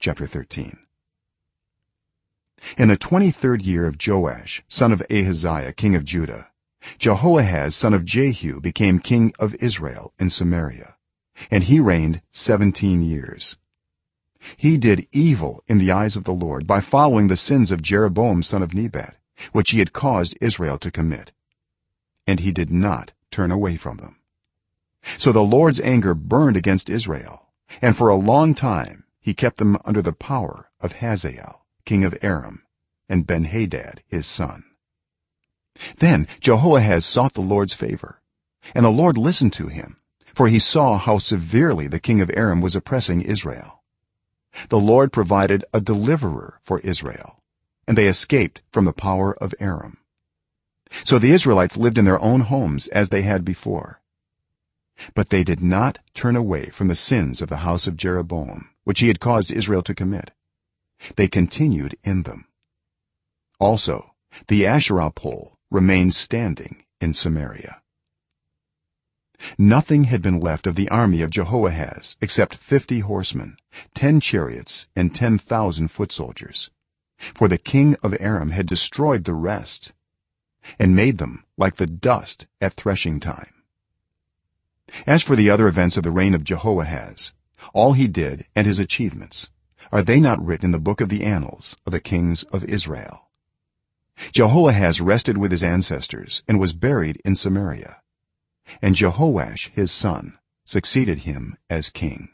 chapter 13 in the 23rd year of joash son of ahaziah king of judah jehoahaz son of jehu became king of israel in samaria and he reigned 17 years. He did evil in the eyes of the lord by following the sins of jeroboam son of nebat which he had caused israel to commit and he did not turn away from them. So the lord's anger burned against israel and for a long time he kept them under the power of hazael king of aram and benhadad his son. Then jehoahaz sought the lord's favor and the lord listened to him for he saw how severely the king of aram was oppressing israel. The lord provided a deliverer for israel and they escaped from the power of aram. So the israelites lived in their own homes as they had before. But they did not turn away from the sins of the house of jeroboam which he had caused israel to commit. They continued in them. Also the asherah pole remained standing in samaria. Nothing had been left of the army of jehoahaz except 50 horsemen 10 chariots and 10000 foot soldiers. For the king of aram had destroyed the rest and made them like the dust at threshing time. As for the other events of the reign of jehoahaz all he did and his achievements are they not written in the book of the annals of the kings of israel? Jehoahaz rested with his ancestors and was buried in samaria. And jehoash his son succeeded him as king.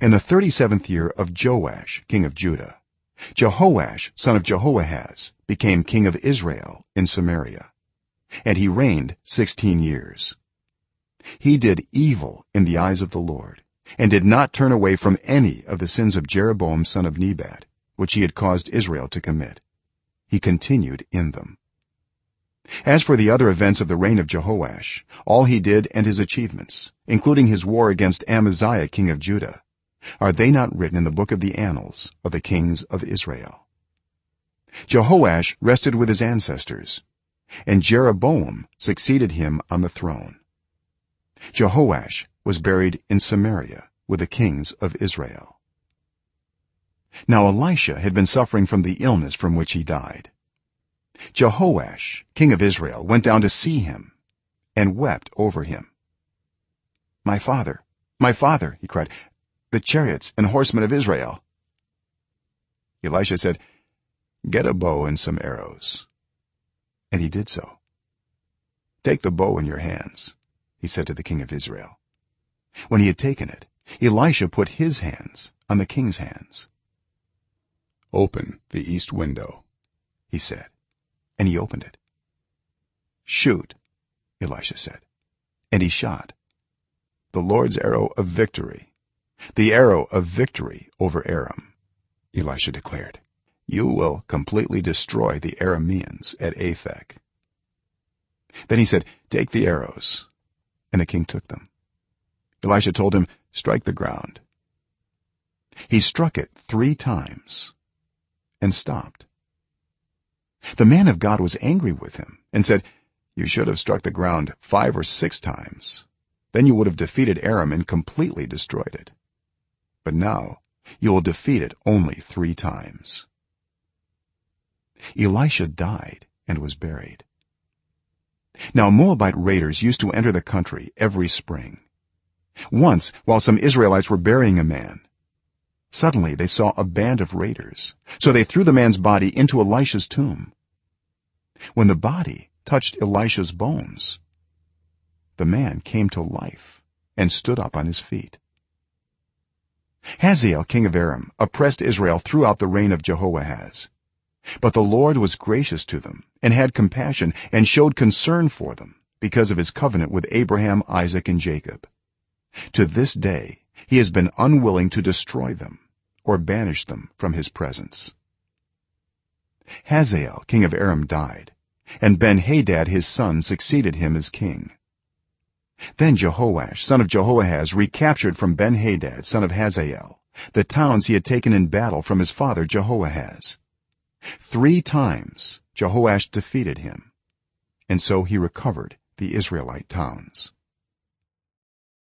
In the 37th year of joash king of judah jehoash son of jehoahaz became king of israel in samaria. And he reigned 16 years he did evil in the eyes of the lord and did not turn away from any of the sins of jeroboam son of nebat which he had caused israel to commit. He continued in them. As for the other events of the reign of jehoash all he did and his achievements including his war against amaziah king of judah are they not written in the book of the annals of the kings of israel? Jehoash rested with his ancestors and jeroboam succeeded him on the throne jehoash was buried in samaria with the kings of israel. Now elisha had been suffering from the illness from which he died. Jehoash king of israel went down to see him and wept over him. My father my father he cried the chariots and horsemen of israel. Elisha said get a bow and some arrows. And he did so. Take the bow in your hands he said to the king of israel. When he had taken it elisha put his hands on the king's hands. Open the east window he said and he opened it. Shoot elisha said and he shot. The lord's arrow of victory the arrow of victory over aram elisha declared. You will completely destroy the arameans at aphek. Then he said take the arrows and the king took them. Elisha told him strike the ground. He struck it 3 times and stopped. The man of god was angry with him and said you should have struck the ground 5 or 6 times. Then you would have defeated aram and completely destroyed it. But now you will defeat it only 3 times. Elisha died and was buried now moabite raiders used to enter the country every spring. Once while some israelites were burying a man suddenly they saw a band of raiders. So they threw the man's body into elisha's tomb. When the body touched elisha's bones the man came to life and stood up on his feet. Hazael king of aram oppressed israel throughout the reign of jehoahaz but the lord was gracious to them and had compassion and showed concern for them because of his covenant with abraham isaac and jacob. To this day he has been unwilling to destroy them or banish them from his presence. Hazael king of aram died and benhadad his son succeeded him as king. Then jehoash son of jehoahaz recaptured from benhadad son of hazael the towns he had taken in battle from his father jehoahaz 3 times jehoash defeated him and so he recovered the israelite towns